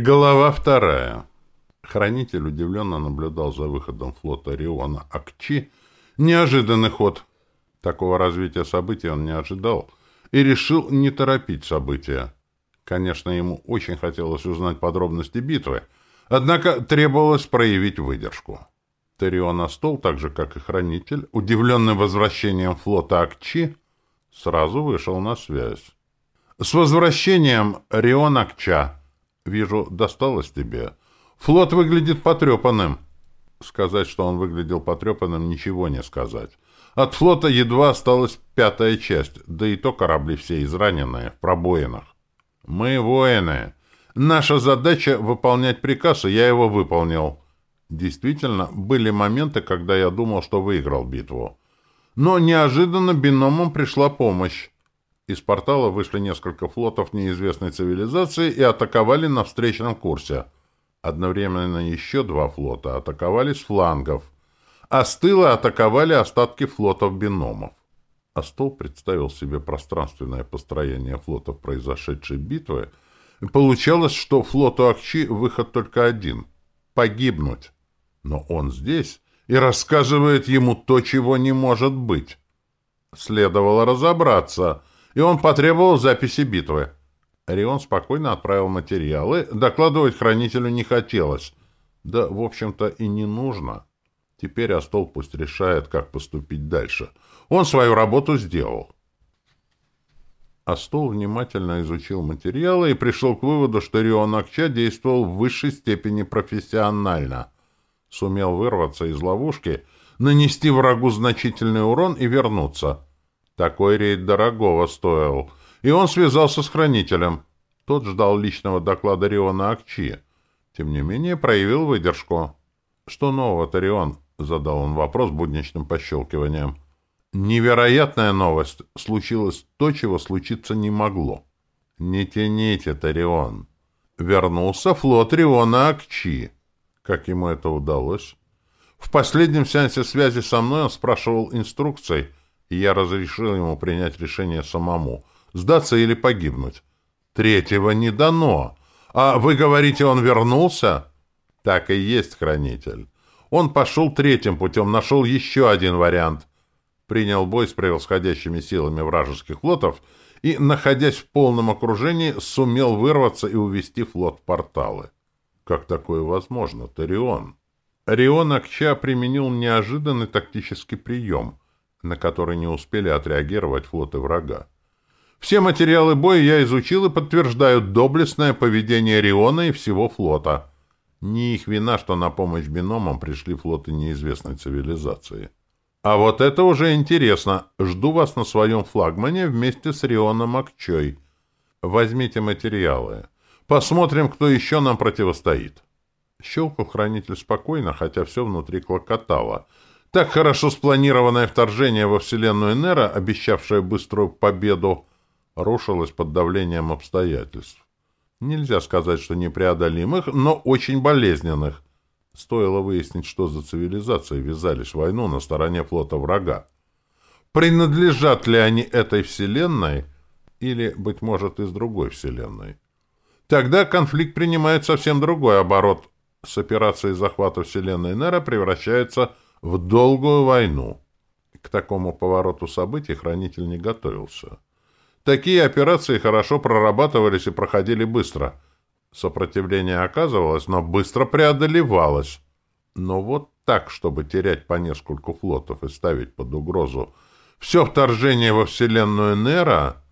Глава вторая. Хранитель удивленно наблюдал за выходом флота Риона Акчи. Неожиданный ход. Такого развития событий он не ожидал и решил не торопить события. Конечно, ему очень хотелось узнать подробности битвы, однако требовалось проявить выдержку. Териона Стол, так же как и Хранитель, удивленный возвращением флота Акчи, сразу вышел на связь. «С возвращением, Риона Акча!» Вижу, досталось тебе. Флот выглядит потрепанным. Сказать, что он выглядел потрепанным, ничего не сказать. От флота едва осталась пятая часть, да и то корабли все израненные, в пробоинах. Мы воины. Наша задача — выполнять приказ, и я его выполнил. Действительно, были моменты, когда я думал, что выиграл битву. Но неожиданно биномам пришла помощь. Из портала вышли несколько флотов неизвестной цивилизации и атаковали на встречном курсе. Одновременно еще два флота атаковали с флангов, а с тыла атаковали остатки флотов биномов. Астол представил себе пространственное построение флотов произошедшей битвы, и получалось, что флоту Акчи выход только один — погибнуть. Но он здесь и рассказывает ему то, чего не может быть. Следовало разобраться — и он потребовал записи битвы. Рион спокойно отправил материалы, докладывать хранителю не хотелось. Да, в общем-то, и не нужно. Теперь Астол пусть решает, как поступить дальше. Он свою работу сделал. Астол внимательно изучил материалы и пришел к выводу, что Рион Акча действовал в высшей степени профессионально. Сумел вырваться из ловушки, нанести врагу значительный урон и вернуться. Такой рейд дорогого стоил. И он связался с хранителем. Тот ждал личного доклада Риона Акчи. Тем не менее, проявил выдержку. «Что нового-то, Рион?» — задал он вопрос будничным пощелкиванием. «Невероятная новость! Случилось то, чего случиться не могло». «Не тяните, Тарион!» Вернулся флот Риона Акчи. Как ему это удалось? В последнем сеансе связи со мной он спрашивал инструкций — я разрешил ему принять решение самому. Сдаться или погибнуть? Третьего не дано. А вы говорите, он вернулся? Так и есть, хранитель. Он пошел третьим путем, нашел еще один вариант. Принял бой с превосходящими силами вражеских флотов и, находясь в полном окружении, сумел вырваться и увести флот в порталы. Как такое возможно, Торион? Рион Акча применил неожиданный тактический прием — на который не успели отреагировать флоты врага. Все материалы боя я изучил и подтверждают доблестное поведение Риона и всего флота. Не их вина, что на помощь биномам пришли флоты неизвестной цивилизации. А вот это уже интересно. Жду вас на своем флагмане вместе с Рионом Акчой. Возьмите материалы. Посмотрим, кто еще нам противостоит. Щелкнул хранитель спокойно, хотя все внутри клокотало — так хорошо спланированное вторжение во вселенную Энера, обещавшее быструю победу, рушилось под давлением обстоятельств. Нельзя сказать, что непреодолимых, но очень болезненных. Стоило выяснить, что за цивилизации ввязались в войну на стороне флота врага. Принадлежат ли они этой вселенной или, быть может, из другой вселенной? Тогда конфликт принимает совсем другой оборот. С операцией захвата вселенной Нера превращается в в долгую войну. К такому повороту событий хранитель не готовился. Такие операции хорошо прорабатывались и проходили быстро. Сопротивление оказывалось, но быстро преодолевалось. Но вот так, чтобы терять по нескольку флотов и ставить под угрозу все вторжение во вселенную Нера,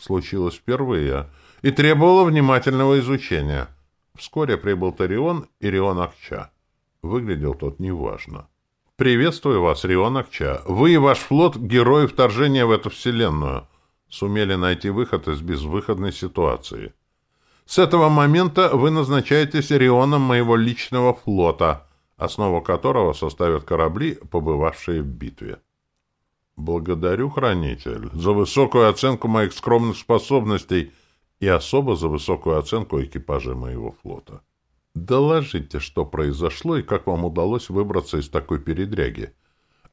случилось впервые и требовало внимательного изучения. Вскоре прибыл Тарион и Рион Акча. Выглядел тот неважно. «Приветствую вас, Рион Акча. Вы и ваш флот — герои вторжения в эту вселенную. Сумели найти выход из безвыходной ситуации. С этого момента вы назначаетесь Рионом моего личного флота, основу которого составят корабли, побывавшие в битве». «Благодарю, Хранитель, за высокую оценку моих скромных способностей» и особо за высокую оценку экипажа моего флота. Доложите, что произошло и как вам удалось выбраться из такой передряги.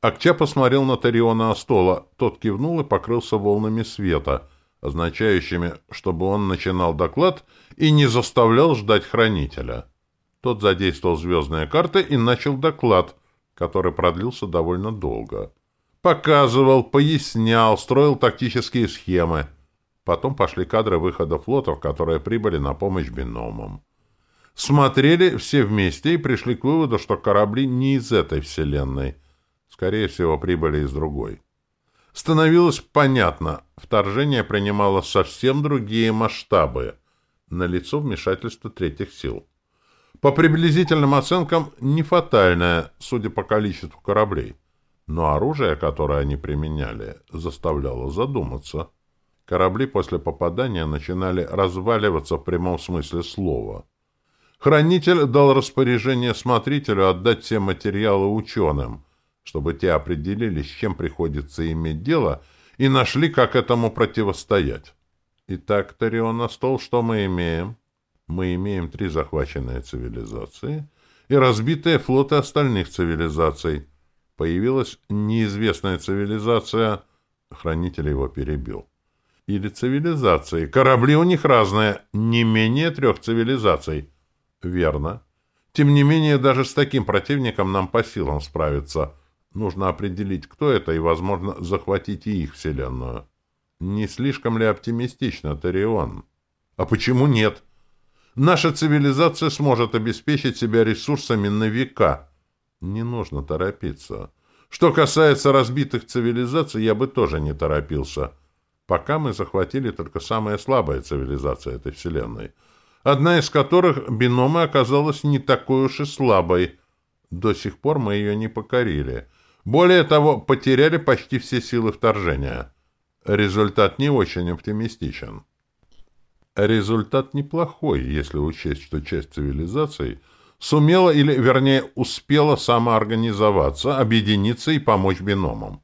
Актя посмотрел на Тариона Астола. Тот кивнул и покрылся волнами света, означающими, чтобы он начинал доклад и не заставлял ждать хранителя. Тот задействовал звездные карты и начал доклад, который продлился довольно долго. Показывал, пояснял, строил тактические схемы. Потом пошли кадры выхода флотов, которые прибыли на помощь биномам смотрели все вместе и пришли к выводу, что корабли не из этой вселенной. Скорее всего, прибыли из другой. Становилось понятно, вторжение принимало совсем другие масштабы. Налицо вмешательство третьих сил. По приблизительным оценкам, не фатальное, судя по количеству кораблей. Но оружие, которое они применяли, заставляло задуматься. Корабли после попадания начинали разваливаться в прямом смысле слова – Хранитель дал распоряжение смотрителю отдать все материалы ученым, чтобы те определили, с чем приходится иметь дело, и нашли, как этому противостоять. Итак, Торион на стол, что мы имеем? Мы имеем три захваченные цивилизации и разбитые флоты остальных цивилизаций. Появилась неизвестная цивилизация, хранитель его перебил. Или цивилизации. Корабли у них разные, не менее трех цивилизаций — Верно. Тем не менее, даже с таким противником нам по силам справиться. Нужно определить, кто это, и, возможно, захватить и их вселенную. Не слишком ли оптимистично, Тарион? А почему нет? Наша цивилизация сможет обеспечить себя ресурсами на века. Не нужно торопиться. Что касается разбитых цивилизаций, я бы тоже не торопился. Пока мы захватили только самая слабая цивилизация этой вселенной — одна из которых биномы оказалась не такой уж и слабой. До сих пор мы ее не покорили. Более того, потеряли почти все силы вторжения. Результат не очень оптимистичен. Результат неплохой, если учесть, что часть цивилизаций сумела или, вернее, успела самоорганизоваться, объединиться и помочь биномам.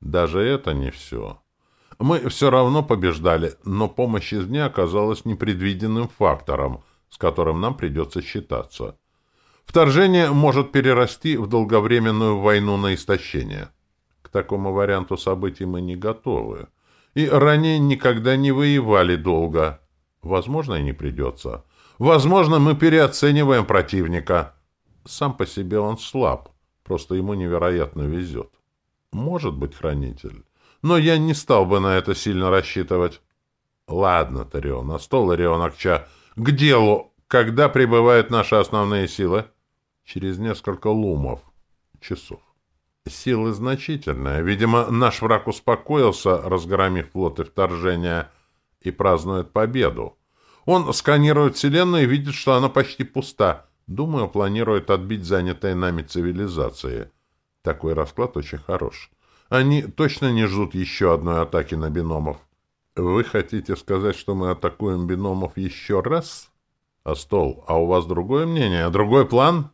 Даже это не все. Мы все равно побеждали, но помощь извне оказалась непредвиденным фактором, с которым нам придется считаться. Вторжение может перерасти в долговременную войну на истощение. К такому варианту событий мы не готовы. И ранее никогда не воевали долго. Возможно, и не придется. Возможно, мы переоцениваем противника. Сам по себе он слаб, просто ему невероятно везет. Может быть, хранитель но я не стал бы на это сильно рассчитывать. Ладно, Тарион, на стол Орион Акча. К делу, когда прибывают наши основные силы? Через несколько лумов, часов. Силы значительные. Видимо, наш враг успокоился, разгромив флоты вторжения, и празднует победу. Он сканирует Вселенную и видит, что она почти пуста. Думаю, планирует отбить занятые нами цивилизации. Такой расклад очень хорош. Они точно не ждут еще одной атаки на биномов. Вы хотите сказать, что мы атакуем биномов еще раз? А стол, а у вас другое мнение, другой план?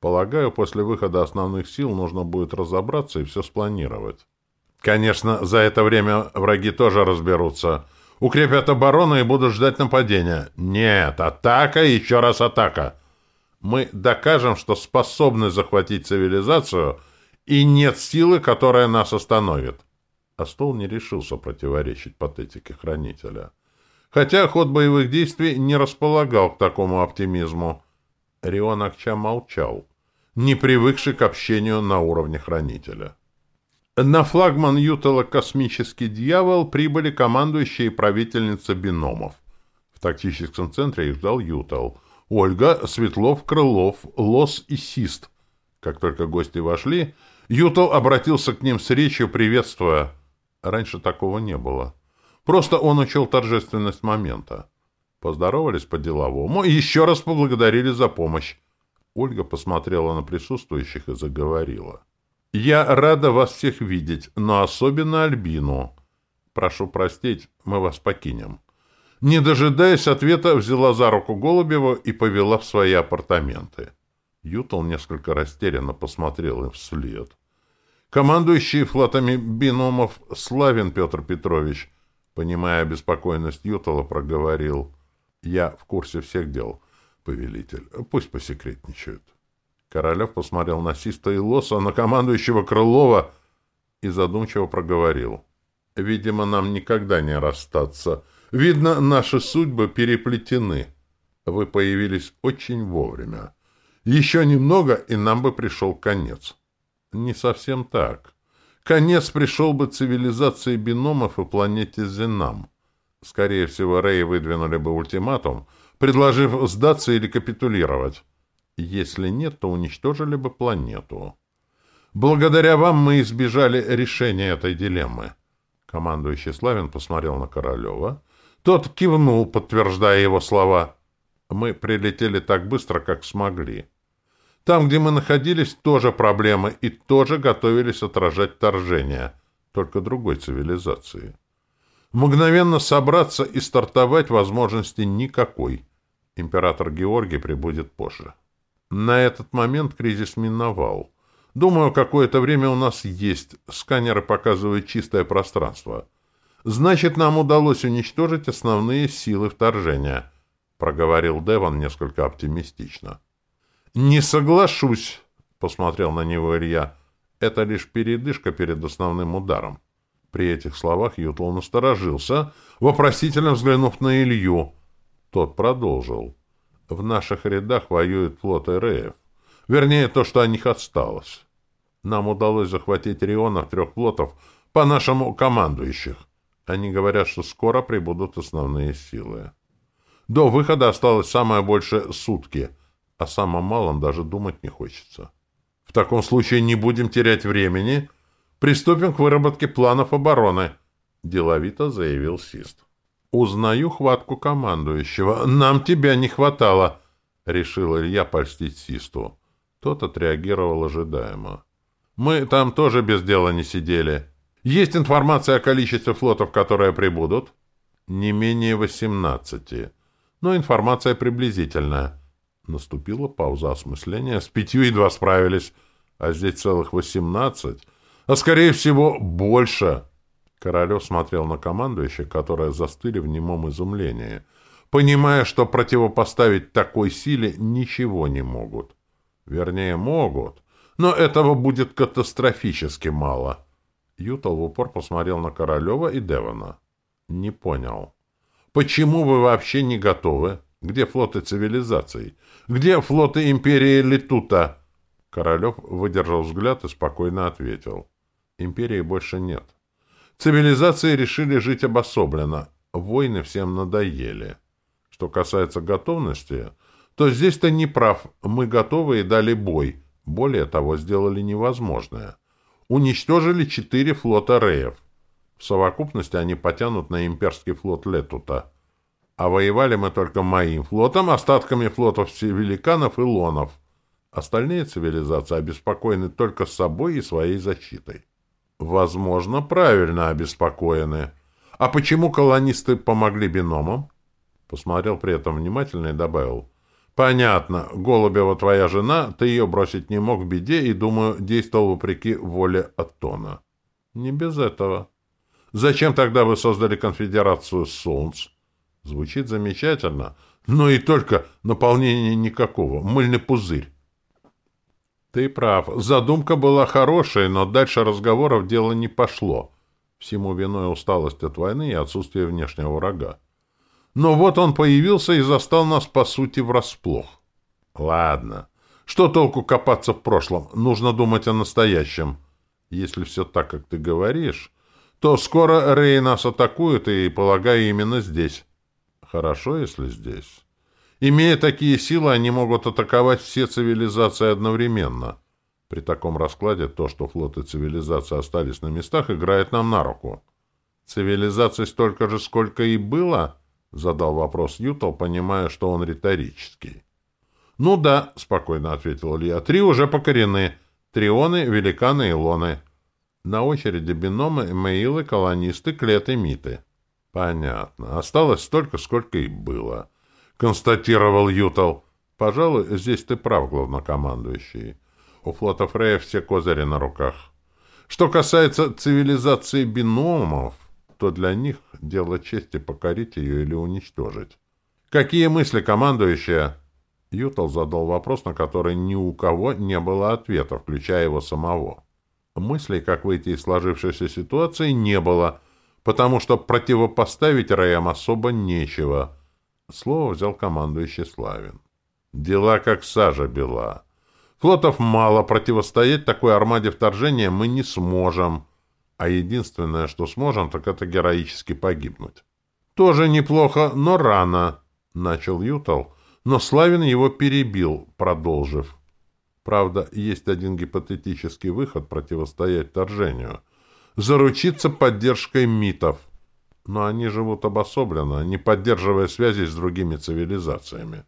Полагаю, после выхода основных сил нужно будет разобраться и все спланировать. Конечно, за это время враги тоже разберутся. Укрепят оборону и будут ждать нападения. Нет, атака и еще раз атака. Мы докажем, что способны захватить цивилизацию — и нет силы, которая нас остановит. Астол не решился противоречить патетике хранителя. Хотя ход боевых действий не располагал к такому оптимизму. Рион Акча молчал, не привыкший к общению на уровне хранителя. На флагман Ютала «Космический дьявол» прибыли командующие и правительница Биномов. В тактическом центре их ждал Ютал. Ольга, Светлов, Крылов, Лос и Сист. Как только гости вошли, Ютал обратился к ним с речью, приветствуя. Раньше такого не было. Просто он учел торжественность момента. Поздоровались по-деловому и еще раз поблагодарили за помощь. Ольга посмотрела на присутствующих и заговорила. «Я рада вас всех видеть, но особенно Альбину. Прошу простить, мы вас покинем». Не дожидаясь ответа, взяла за руку Голубева и повела в свои апартаменты. Ютал несколько растерянно посмотрел им вслед. Командующий флотами биномов Славин Петр Петрович, понимая беспокойность Ютала, проговорил. Я в курсе всех дел, повелитель. Пусть посекретничают. Королев посмотрел на Систа и Лоса, на командующего Крылова и задумчиво проговорил. Видимо, нам никогда не расстаться. Видно, наши судьбы переплетены. Вы появились очень вовремя. Еще немного, и нам бы пришел конец не совсем так. Конец пришел бы цивилизации биномов и планете Зенам. Скорее всего, Рэй выдвинули бы ультиматум, предложив сдаться или капитулировать. Если нет, то уничтожили бы планету. Благодаря вам мы избежали решения этой дилеммы. Командующий Славин посмотрел на Королева. Тот кивнул, подтверждая его слова. Мы прилетели так быстро, как смогли. Там, где мы находились, тоже проблемы, и тоже готовились отражать вторжение, только другой цивилизации. Мгновенно собраться и стартовать возможности никакой. Император Георгий прибудет позже. На этот момент кризис миновал. Думаю, какое-то время у нас есть. Сканеры показывают чистое пространство. Значит, нам удалось уничтожить основные силы вторжения, проговорил Деван несколько оптимистично. «Не соглашусь!» — посмотрел на него Илья. «Это лишь передышка перед основным ударом». При этих словах Ютл насторожился, вопросительно взглянув на Илью. Тот продолжил. «В наших рядах воюет флот Эреев. Вернее, то, что о них отсталось. Нам удалось захватить Рионов трех флотов по нашему командующих. Они говорят, что скоро прибудут основные силы. До выхода осталось самое больше сутки — а о самом малом даже думать не хочется. В таком случае не будем терять времени. Приступим к выработке планов обороны», — деловито заявил Сист. «Узнаю хватку командующего. Нам тебя не хватало», — решил Илья польстить Систу. Тот отреагировал ожидаемо. «Мы там тоже без дела не сидели. Есть информация о количестве флотов, которые прибудут?» «Не менее восемнадцати. Но информация приблизительная». Наступила пауза осмысления. С пятью едва справились, а здесь целых восемнадцать. А, скорее всего, больше. Королев смотрел на командующих, которые застыли в немом изумлении, понимая, что противопоставить такой силе ничего не могут. Вернее, могут, но этого будет катастрофически мало. Ютал в упор посмотрел на Королева и Девона. «Не понял. Почему вы вообще не готовы?» Где флоты цивилизаций? Где флоты империи Летута? Королев выдержал взгляд и спокойно ответил. Империи больше нет. Цивилизации решили жить обособленно. Войны всем надоели. Что касается готовности, то здесь ты не прав. Мы готовы и дали бой. Более того, сделали невозможное. Уничтожили четыре флота Реев. В совокупности они потянут на имперский флот Летута. А воевали мы только моим флотом, остатками флотов великанов и лонов. Остальные цивилизации обеспокоены только собой и своей защитой. Возможно, правильно обеспокоены. А почему колонисты помогли биномам? Посмотрел при этом внимательно и добавил. Понятно, Голубева твоя жена, ты ее бросить не мог в беде и, думаю, действовал вопреки воле Аттона. Не Звучит замечательно, но и только наполнения никакого, мыльный пузырь. Ты прав, задумка была хорошая, но дальше разговоров дело не пошло. Всему виной усталость от войны и отсутствие внешнего врага. Но вот он появился и застал нас, по сути, врасплох. Ладно. Что толку копаться в прошлом? Нужно думать о настоящем. Если все так, как ты говоришь, то скоро Рей нас атакуют, и, полагаю, именно здесь. Хорошо, если здесь. Имея такие силы, они могут атаковать все цивилизации одновременно. При таком раскладе то, что флоты и остались на местах, играет нам на руку. Цивилизаций столько же, сколько и было? Задал вопрос Ютал, понимая, что он риторический. Ну да, спокойно ответил Илья. Три уже покорены. Трионы, великаны и лоны. На очереди биномы, меилы, колонисты, клеты, миты. Понятно. Осталось столько, сколько и было. Констатировал Ютал. Пожалуй, здесь ты прав, главнокомандующий. У флота Фрея все козыри на руках. Что касается цивилизации биномов, то для них дело чести покорить ее или уничтожить. Какие мысли, командующая? Ютал задал вопрос, на который ни у кого не было ответа, включая его самого. Мыслей, как выйти из сложившейся ситуации, не было, потому что противопоставить Раям особо нечего. Слово взял командующий Славин. Дела как сажа бела. Флотов мало, противостоять такой армаде вторжения мы не сможем. А единственное, что сможем, так это героически погибнуть. Тоже неплохо, но рано, — начал Ютал, но Славин его перебил, продолжив. Правда, есть один гипотетический выход противостоять вторжению — заручиться поддержкой митов. Но они живут обособленно, не поддерживая связи с другими цивилизациями.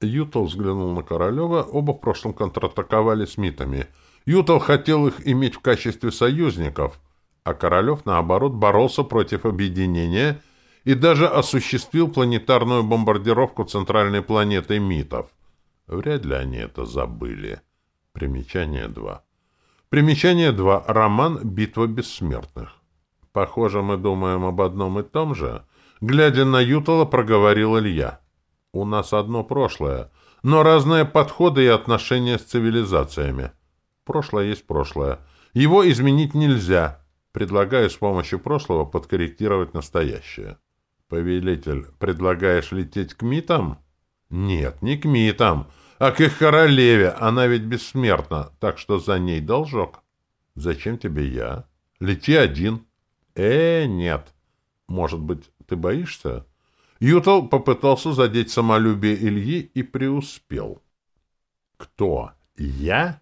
Ютов взглянул на Королева, оба в прошлом контратаковали с митами. Ютов хотел их иметь в качестве союзников, а Королев, наоборот, боролся против объединения и даже осуществил планетарную бомбардировку центральной планеты митов. Вряд ли они это забыли. Примечание 2. Примечание 2. Роман «Битва бессмертных». Похоже, мы думаем об одном и том же. Глядя на Ютала, проговорил Илья. У нас одно прошлое, но разные подходы и отношения с цивилизациями. Прошлое есть прошлое. Его изменить нельзя. Предлагаю с помощью прошлого подкорректировать настоящее. Повелитель, предлагаешь лететь к митам? Нет, не к митам а к их королеве. Она ведь бессмертна, так что за ней должок. Зачем тебе я? Лети один. Э, нет. Может быть, ты боишься? Ютал попытался задеть самолюбие Ильи и преуспел. Кто? Я?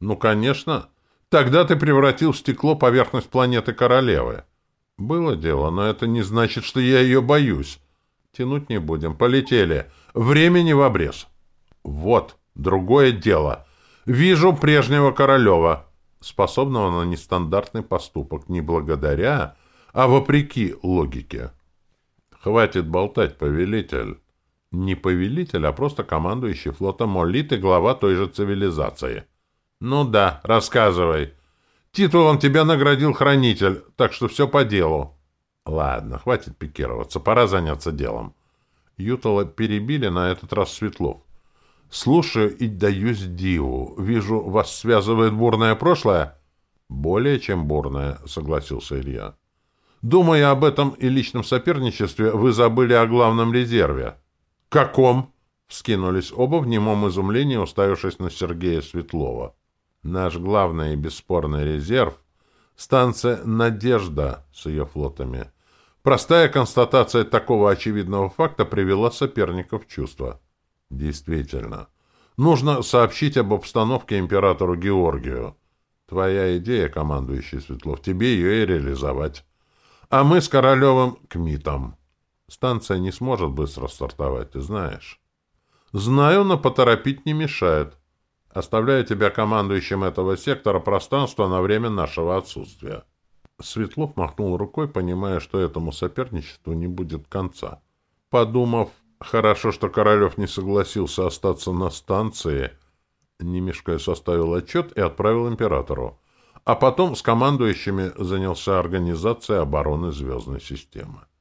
Ну, конечно. Тогда ты превратил в стекло поверхность планеты королевы. Было дело, но это не значит, что я ее боюсь. Тянуть не будем. Полетели. Времени в обрез. Вот, другое дело. Вижу прежнего Королева, способного на нестандартный поступок не благодаря, а вопреки логике. Хватит болтать, повелитель. Не повелитель, а просто командующий флотом Олит и глава той же цивилизации. Ну да, рассказывай. Титулом тебя наградил хранитель, так что все по делу. Ладно, хватит пикироваться, пора заняться делом. Ютала перебили на этот раз Светлов. Слушаю и даюсь диву. Вижу, вас связывает бурное прошлое. Более чем бурное, согласился Илья. Думая об этом и личном соперничестве, вы забыли о главном резерве. Каком? Вскинулись оба в немом изумлении, уставившись на Сергея Светлова. Наш главный и бесспорный резерв — станция «Надежда» с ее флотами. Простая констатация такого очевидного факта привела соперников в чувство. Действительно. Нужно сообщить об обстановке императору Георгию. Твоя идея, командующий Светлов, тебе ее и реализовать. А мы с Королевым к МИТам. Станция не сможет быстро стартовать, ты знаешь. Знаю, но поторопить не мешает. Оставляю тебя командующим этого сектора пространства на время нашего отсутствия. Светлов махнул рукой, понимая, что этому соперничеству не будет конца. Подумав, хорошо, что Королев не согласился остаться на станции, не мешкая составил отчет и отправил императору а потом с командующими занялся организацией обороны звездной системы.